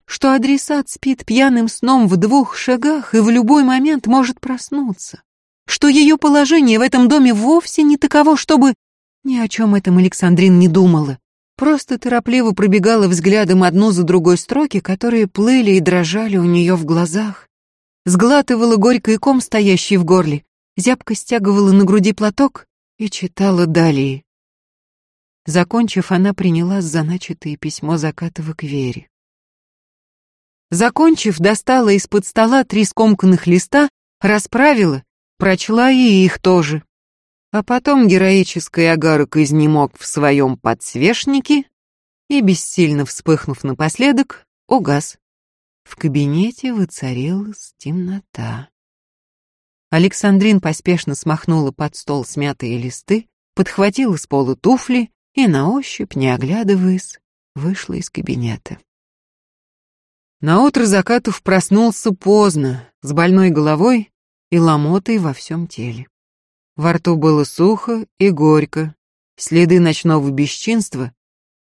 Что адресат спит пьяным сном в двух шагах и в любой момент может проснуться. Что ее положение в этом доме вовсе не таково, чтобы... Ни о чем этом Александрин не думала. Просто торопливо пробегала взглядом одну за другой строки, которые плыли и дрожали у нее в глазах. Сглатывала горький ком, стоящий в горле, зябко стягивала на груди платок и читала далее. Закончив, она принялась за начатое письмо Закатова к Вере. Закончив, достала из-под стола три скомканных листа, расправила, прочла и их тоже. А потом героический агарок изнемог в своем подсвечнике и, бессильно вспыхнув напоследок, угас. В кабинете воцарилась темнота. Александрин поспешно смахнула под стол смятые листы, подхватила с пола туфли и на ощупь, не оглядываясь, вышла из кабинета. Наутро Закатов проснулся поздно, с больной головой и ломотой во всем теле. Во рту было сухо и горько, следы ночного бесчинства,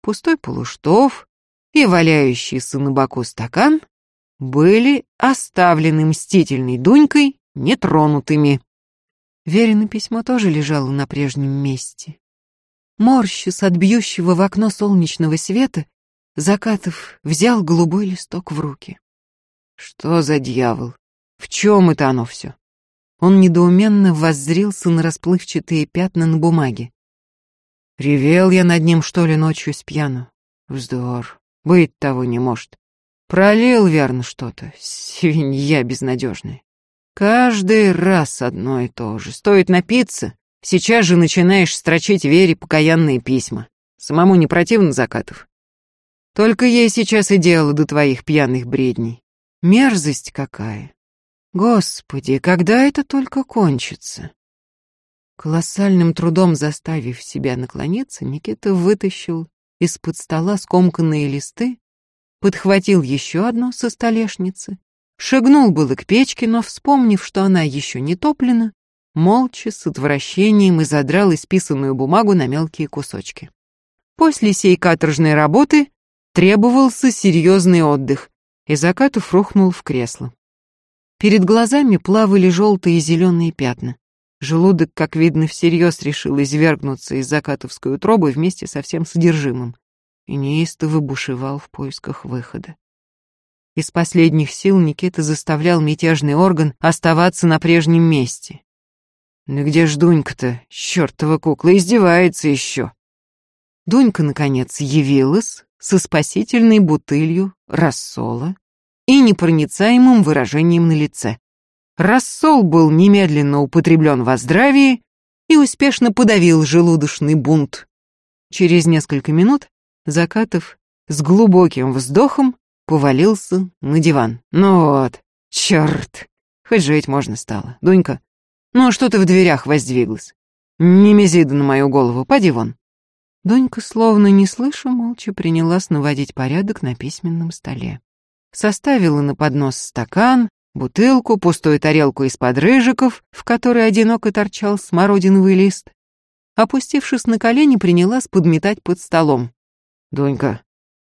пустой полуштов и валяющийся на боку стакан были оставлены мстительной Дунькой нетронутыми. Верено письмо тоже лежало на прежнем месте. Морщус от бьющего в окно солнечного света, Закатов взял голубой листок в руки. Что за дьявол? В чем это оно все? Он недоуменно воззрился на расплывчатые пятна на бумаге. Ревел я над ним, что ли, ночью с пьяну? Вздор, быть того не может. Пролил, верно, что-то, свинья безнадежная. Каждый раз одно и то же. Стоит напиться, сейчас же начинаешь строчить Вере покаянные письма. Самому не противно закатов. Только ей сейчас и дело до твоих пьяных бредней. Мерзость какая. Господи, когда это только кончится? Колоссальным трудом заставив себя наклониться, Никита вытащил из-под стола скомканные листы, подхватил еще одно со столешницы, шагнул было к печке, но, вспомнив, что она еще не топлена, молча, с отвращением и задрал исписанную бумагу на мелкие кусочки. После сей каторжной работы требовался серьезный отдых, и Закатов рухнул в кресло. Перед глазами плавали желтые и зеленые пятна. Желудок, как видно, всерьез решил извергнуться из закатовской утробы вместе со всем содержимым и неистово бушевал в поисках выхода. Из последних сил Никита заставлял мятежный орган оставаться на прежнем месте. «Ну где ж Дунька-то, чертова кукла, издевается еще!» Дунька, наконец, явилась со спасительной бутылью рассола и непроницаемым выражением на лице. Рассол был немедленно употреблен во здравии и успешно подавил желудочный бунт. Через несколько минут Закатов с глубоким вздохом повалился на диван. Ну вот, черт, хоть жить можно стало. Дунька, ну а что ты в дверях воздвиглась? Не мезида на мою голову, поди вон. Донька, словно не слыша, молча принялась наводить порядок на письменном столе. Составила на поднос стакан, бутылку, пустую тарелку из-под рыжиков, в которой одиноко торчал смородиновый лист. Опустившись на колени, принялась подметать под столом. «Донька,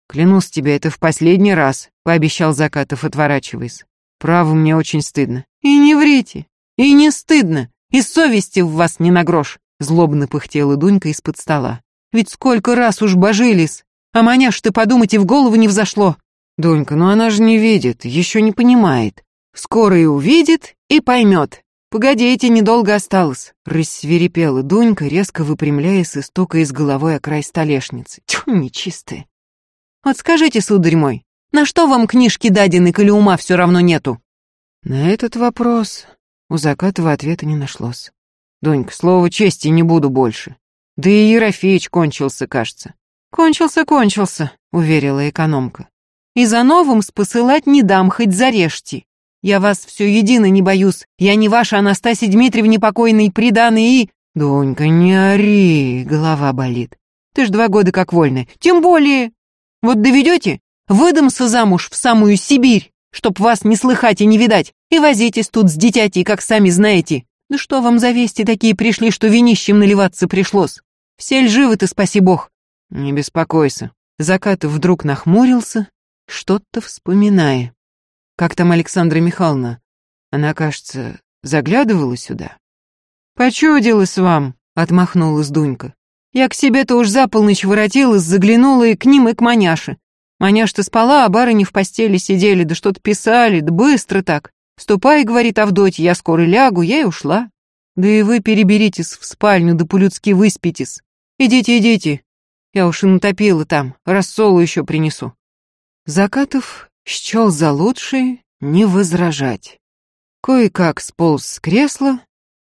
клянусь тебе, это в последний раз», — пообещал Закатов, отворачиваясь. «Право, мне очень стыдно». «И не врите, и не стыдно, и совести в вас не на грош», — злобно пыхтела Дунька из-под стола. Ведь сколько раз уж божились, а маняш ты подумать и в голову не взошло. Донька, ну она же не видит, еще не понимает. Скоро и увидит, и поймет. Погодите, недолго осталось. Рассверепела Дунька, резко выпрямляясь и стукая с головой о край столешницы. Тьфу, нечистая. Вот скажите, сударь мой, на что вам книжки дадены, коли ума все равно нету? На этот вопрос у Закатова ответа не нашлось. Донька, слово чести не буду больше. Да и Ерофеич кончился, кажется. Кончился, кончился, уверила экономка. И за новым спосылать не дам, хоть зарежьте. Я вас все едино не боюсь. Я не ваша Анастасия Дмитриевна покойный, приданный и... Донька, не ори, голова болит. Ты ж два года как вольная. Тем более... Вот доведете, выдамся замуж в самую Сибирь, чтоб вас не слыхать и не видать, и возитесь тут с дитятей, как сами знаете. Да что вам за вести такие пришли, что винищем наливаться пришлось? Все ль живы-то, спаси бог? Не беспокойся. Закатов вдруг нахмурился, что-то вспоминая. Как там Александра Михайловна? Она, кажется, заглядывала сюда. «Почудилась вам», — отмахнулась Дунька. «Я к себе-то уж за полночь воротилась, заглянула и к ним, и к маняше. Маняш-то спала, а барыни в постели сидели, да что-то писали, да быстро так. Ступай, — говорит Авдотья, — я скоро лягу, я и ушла. Да и вы переберитесь в спальню, да по-людски выспитесь. Идите, идите. Я уж и натопила там, рассолу еще принесу. Закатов счел за лучшее не возражать. Кое-как сполз с кресла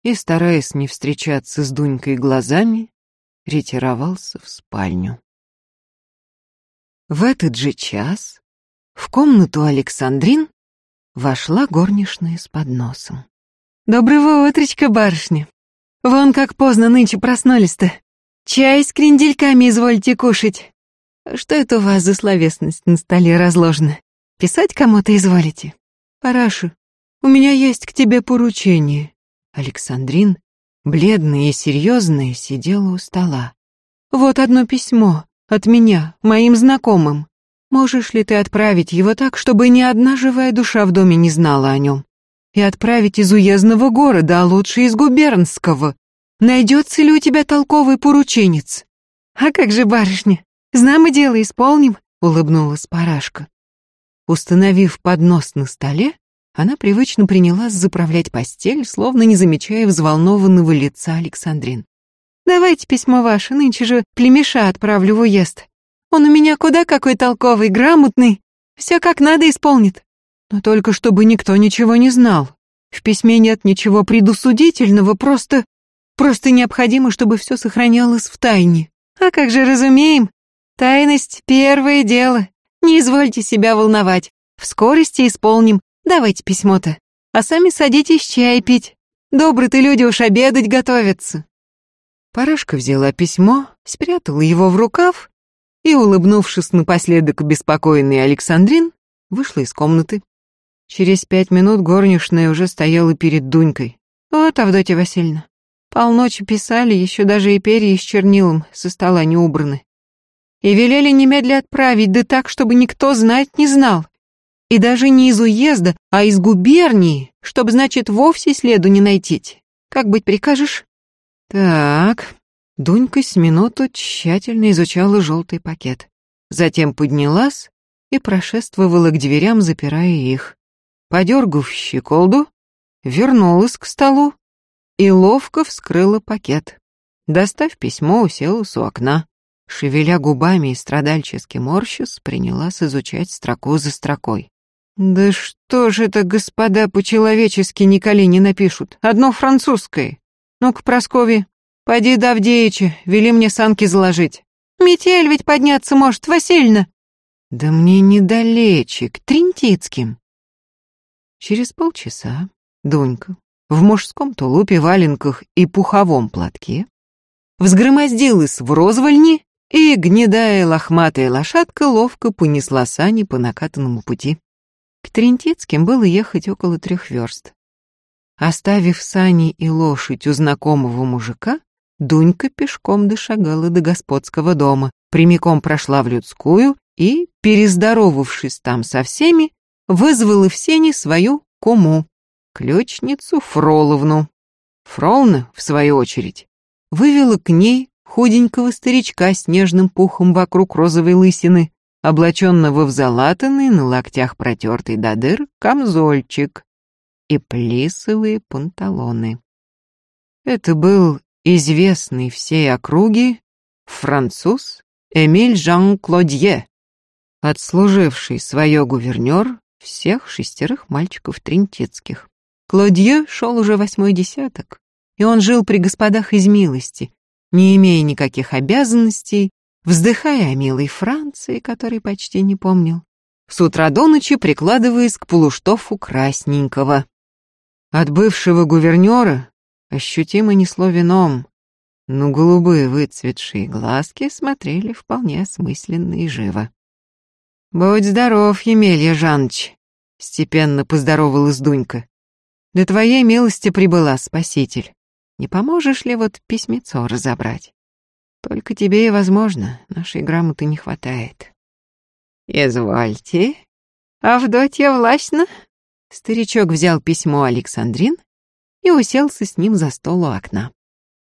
и, стараясь не встречаться с Дунькой глазами, ретировался в спальню. В этот же час в комнату Александрин вошла горничная с подносом. «Доброго утречка, барышня! Вон как поздно нынче проснулись-то. Чай с крендельками извольте кушать. Что это у вас за словесность на столе разложена? Писать кому-то изволите? Параша, у меня есть к тебе поручение. Александрин, бледная и серьезная, сидела у стола. Вот одно письмо от меня, моим знакомым. Можешь ли ты отправить его так, чтобы ни одна живая душа в доме не знала о нем? И отправить из уездного города, а лучше из губернского, Найдется ли у тебя толковый порученец? А как же, барышня, знам и дело исполним, улыбнулась Парашка. Установив поднос на столе, она привычно принялась заправлять постель, словно не замечая взволнованного лица Александрин. «Давайте письмо ваше, нынче же племеша отправлю в уезд. Он у меня куда какой толковый, грамотный, все как надо исполнит. Но только чтобы никто ничего не знал. В письме нет ничего предусудительного, просто Просто необходимо, чтобы все сохранялось в тайне. А как же разумеем? Тайность — первое дело. Не извольте себя волновать. В скорости исполним. Давайте письмо-то. А сами садитесь чай пить. Добрые-то люди уж обедать готовятся. Парашка взяла письмо, спрятала его в рукав и, улыбнувшись напоследок беспокойный Александрин, вышла из комнаты. Через пять минут горничная уже стояла перед Дунькой. «Вот, Авдотья Васильевна, полночи писали, еще даже и перья с чернилом со стола не убраны. И велели немедля отправить, да так, чтобы никто знать не знал. И даже не из уезда, а из губернии, чтобы, значит, вовсе следу не найти. Как быть прикажешь?» Так, Дунька с минуту тщательно изучала желтый пакет. Затем поднялась и прошествовала к дверям, запирая их. Подергав щеколду, вернулась к столу и ловко вскрыла пакет. Достав письмо, уселась у окна. Шевеля губами и страдальчески морщис, принялась изучать строку за строкой. «Да что ж это, господа, по-человечески Николи не напишут? Одно французское. Ну-ка, Прасковья, поди до Авдеича, вели мне санки заложить. Метель ведь подняться может, Васильевна. Да мне недалече, к Тринтицким. Через полчаса Дунька в мужском тулупе, валенках и пуховом платке взгромоздилась в розвольни, и гнедая лохматая лошадка ловко понесла сани по накатанному пути. К Тринтицким было ехать около трех верст. Оставив сани и лошадь у знакомого мужика, Дунька пешком дошагала до господского дома, прямиком прошла в людскую и, перездоровавшись там со всеми, вызвала в сени свою куму, ключницу Фроловну. Фролна, в свою очередь, вывела к ней худенького старичка с нежным пухом вокруг розовой лысины, облаченного в залатанный на локтях протертый до дыр камзольчик и плисовые панталоны. Это был известный всей округе француз Эмиль Жан Клодье, отслуживший свое гувернер всех шестерых мальчиков тринтицких. Клодье шел уже восьмой десяток, и он жил при господах из милости, не имея никаких обязанностей, вздыхая о милой Франции, которой почти не помнил, с утра до ночи прикладываясь к полуштофу красненького, от бывшего гувернера ощутимо несло вином, но голубые выцветшие глазки смотрели вполне осмысленно и живо. «Будь здоров, Емелья Жаныч», — степенно поздоровалась Дунька. «До твоей милости прибыла, спаситель. Не поможешь ли вот письмецо разобрать? Только тебе и возможно, нашей грамоты не хватает». «Извольте, Авдотья Власьна», Старичок взял письмо Александрин и уселся с ним за стол у окна.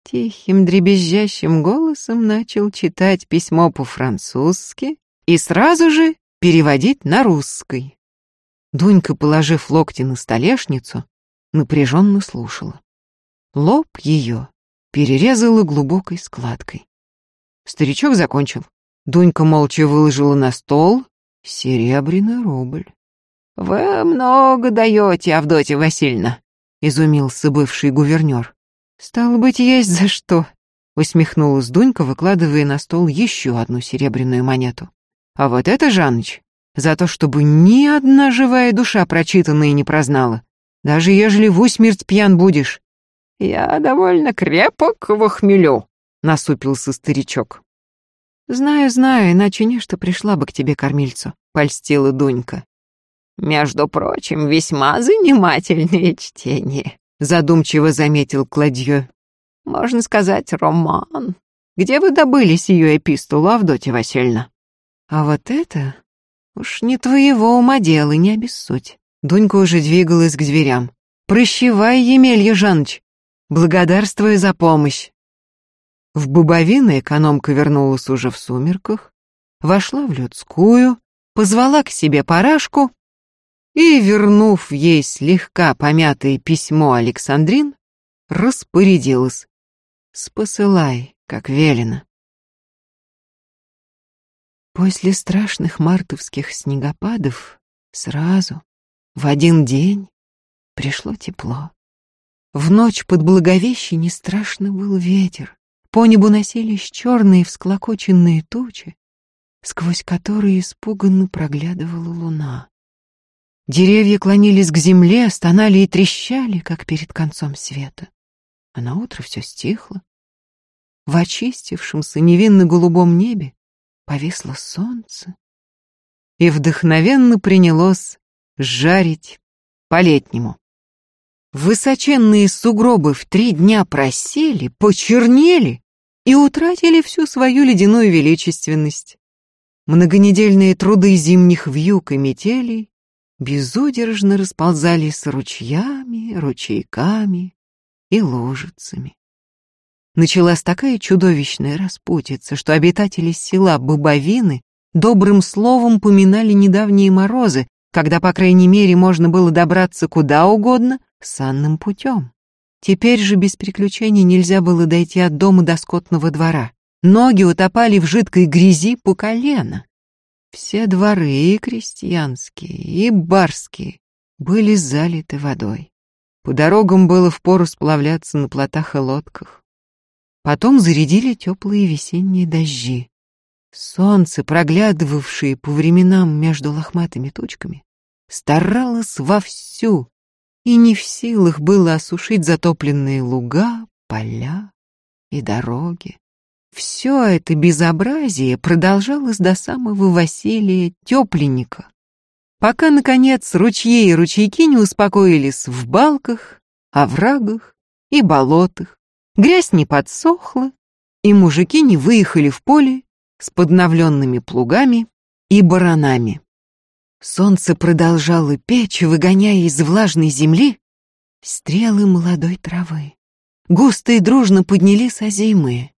Тихим дребезжащим голосом начал читать письмо по-французски и сразу же переводить на русский. Дунька, положив локти на столешницу, напряженно слушала. Лоб ее перерезала глубокой складкой. Старичок закончил. Дунька молча выложила на стол серебряный рубль. «Вы много даете, Авдотья Васильевна», — изумился бывший гувернер. «Стало быть, есть за что», — усмехнулась Дунька, выкладывая на стол еще одну серебряную монету. «А вот это, Жаныч, за то, чтобы ни одна живая душа прочитанная не прознала, даже ежели в усмерть пьян будешь». «Я довольно крепок в хмелю», — насупился старичок. «Знаю, знаю, иначе нечто пришла бы к тебе, кормильцу», — польстила Дунька. Между прочим, весьма занимательное чтение, задумчиво заметил Кладье. Можно сказать, роман. Где вы добыли сию эпистолу, Авдотья Васильевна? А вот это уж не твоего ума дело, не обессудь. Дунька уже двигалась к дверям. Прощевай, Емелья Жаныч, благодарствую за помощь. В Бубовино экономка вернулась уже в сумерках, вошла в людскую, позвала к себе парашку и, вернув ей слегка помятое письмо Александрин, распорядилась. «Спосылай, как велено». После страшных мартовских снегопадов сразу, в один день, пришло тепло. В ночь под Благовещение страшно был ветер. По небу носились черные всклокоченные тучи, сквозь которые испуганно проглядывала луна. Деревья клонились к земле, стонали и трещали, как перед концом света. А на утро все стихло. в очистившемся невинно-голубом небе повисло солнце и вдохновенно принялось жарить по-летнему. Высоченные сугробы в три дня просели, почернели и утратили всю свою ледяную величественность. Многонедельные труды зимних вьюг и метелей безудержно расползались ручьями, ручейками и лужицами. Началась такая чудовищная распутица, что обитатели села Бобовины добрым словом поминали недавние морозы, когда, по крайней мере, можно было добраться куда угодно санным путем. Теперь же без приключений нельзя было дойти от дома до скотного двора. Ноги утопали в жидкой грязи по колено. Все дворы, и крестьянские, и барские, были залиты водой. По дорогам было впору сплавляться на плотах и лодках. Потом зарядили теплые весенние дожди. Солнце, проглядывавшее по временам между лохматыми тучками, старалось вовсю и не в силах было осушить затопленные луга, поля и дороги. Все это безобразие продолжалось до самого Василия Тепленника, пока, наконец, ручьи и ручейки не успокоились в балках, оврагах и болотах, грязь не подсохла, и мужики не выехали в поле с подновленными плугами и баранами. Солнце продолжало печь, выгоняя из влажной земли стрелы молодой травы. Густо и дружно поднялись озимые.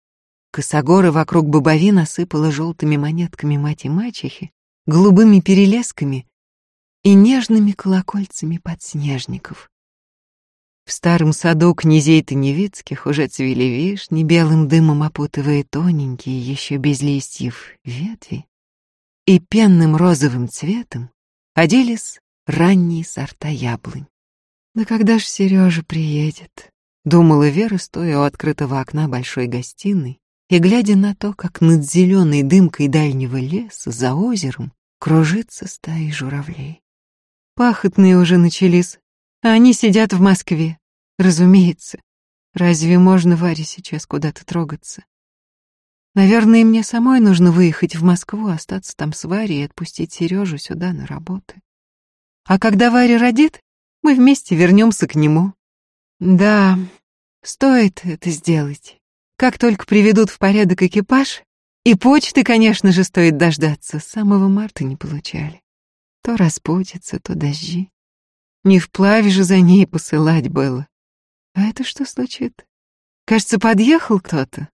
Косогоры вокруг бобовин осыпала желтыми монетками мать и мачехи, голубыми перелесками и нежными колокольцами подснежников. В старом саду князей Таневицких уже цвели вишни, белым дымом опутывая тоненькие, еще без листьев, ветви, и пенным розовым цветом оделись ранние сорта яблонь. «Да когда ж Сережа приедет?» — думала Вера, стоя у открытого окна большой гостиной и глядя на то, как над зеленой дымкой дальнего леса за озером кружится стаи журавлей. Пахотные уже начались, а они сидят в Москве. Разумеется. Разве можно Варе сейчас куда-то трогаться? Наверное, мне самой нужно выехать в Москву, остаться там с Варей и отпустить Сережу сюда на работы. А когда Варя родит, мы вместе вернемся к нему. Да, стоит это сделать. Как только приведут в порядок экипаж, и почты, конечно же, стоит дождаться, с самого марта не получали. То распутится, то дожди. Не вплавь же за ней посылать было. А это что случит? Кажется, подъехал кто-то.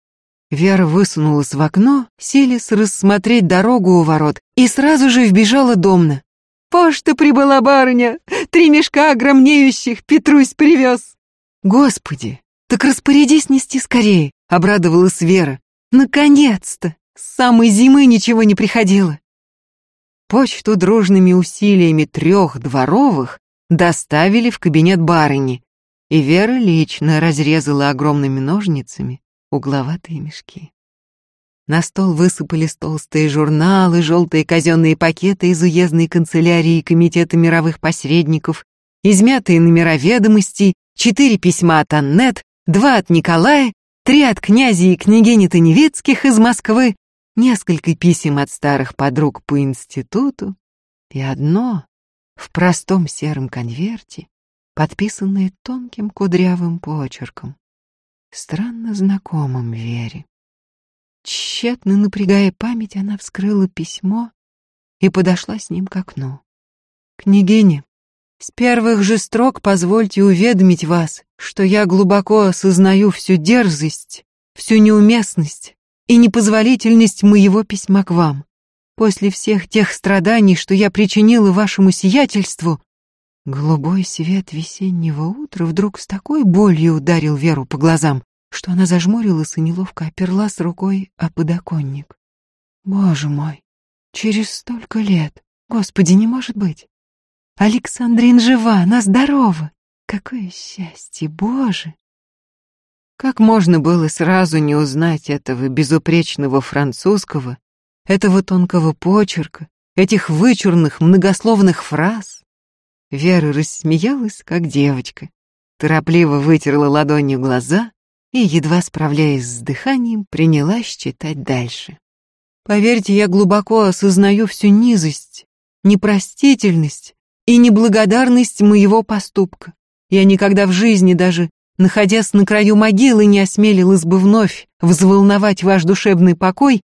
Вера высунулась в окно, селись рассмотреть дорогу у ворот, и сразу же вбежала домна. «Пошта прибыла, барыня! Три мешка огромнеющих Петрусь привез!» «Господи, так распорядись нести скорее!» — обрадовалась Вера. «Наконец-то! С самой зимы ничего не приходило!» Почту дружными усилиями трех дворовых доставили в кабинет барыни, и Вера лично разрезала огромными ножницами угловатые мешки. На стол высыпались толстые журналы, желтые казенные пакеты из уездной канцелярии Комитета мировых посредников, измятые номера ведомостей, четыре письма от Аннет, два от Николая, три от князя и княгини Таневицких из Москвы, несколько писем от старых подруг по институту и одно в простом сером конверте, подписанное тонким кудрявым почерком, странно знакомым Вере. Тщетно напрягая память, она вскрыла письмо и подошла с ним к окну. «Княгиня, с первых же строк позвольте уведомить вас, что я глубоко осознаю всю дерзость, всю неуместность и непозволительность моего письма к вам. После всех тех страданий, что я причинила вашему сиятельству, голубой свет весеннего утра вдруг с такой болью ударил Веру по глазам, что она зажмурилась и неловко оперлась рукой о подоконник. Боже мой, через столько лет, Господи, не может быть. Александрин жива, она здорова. Какое счастье, Боже! Как можно было сразу не узнать этого безупречного французского, этого тонкого почерка, этих вычурных многословных фраз. Вера рассмеялась, как девочка, торопливо вытерла ладонью глаза и, едва справляясь с дыханием, принялась читать дальше. Поверьте, я глубоко осознаю всю низость, непростительность и неблагодарность моего поступка. Я никогда в жизни даже, находясь на краю могилы, не осмелилась бы вновь взволновать ваш душевный покой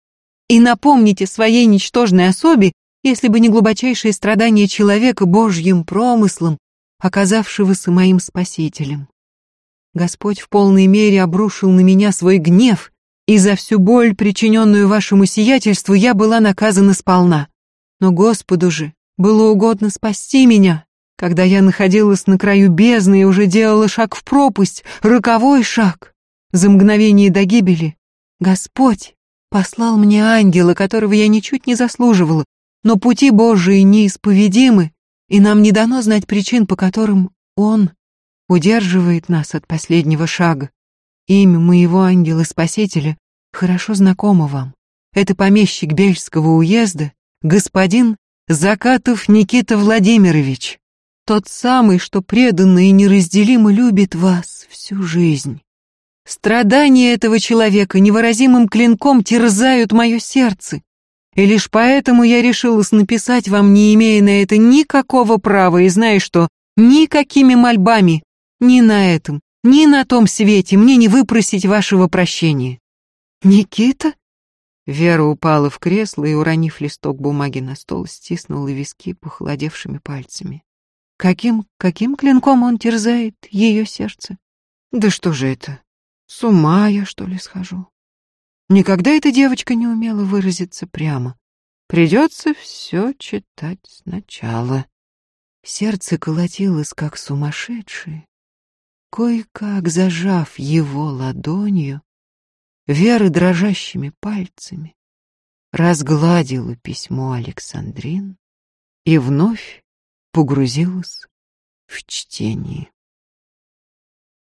и напомнить о своей ничтожной особе, если бы не глубочайшее страдание человека Божьим промыслом, оказавшегося моим спасителем. Господь в полной мере обрушил на меня свой гнев, и за всю боль, причиненную вашему сиятельству, я была наказана сполна. Но Господу же было угодно спасти меня, когда я находилась на краю бездны и уже делала шаг в пропасть, роковой шаг. За мгновение до гибели Господь послал мне ангела, которого я ничуть не заслуживала, но пути Божии неисповедимы, и нам не дано знать причин, по которым Он удерживает нас от последнего шага. Имя моего ангела-спасителя хорошо знакомо вам. Это помещик Бельского уезда, господин Закатов Никита Владимирович, тот самый, что преданно и неразделимо любит вас всю жизнь. Страдания этого человека невыразимым клинком терзают мое сердце, и лишь поэтому я решилась написать вам, не имея на это никакого права и зная, что никакими мольбами ни на этом, ни на том свете мне не выпросить вашего прощения. Никита? Вера упала в кресло и, уронив листок бумаги на стол, стиснула виски похолодевшими пальцами. Каким, каким клинком он терзает ее сердце? Да что же это? С ума я, что ли, схожу? Никогда эта девочка не умела выразиться прямо. Придется все читать сначала. Сердце колотилось, как сумасшедшее. Кое-как зажав его ладонью, Вера дрожащими пальцами разгладила письмо Александрин и вновь погрузилась в чтение.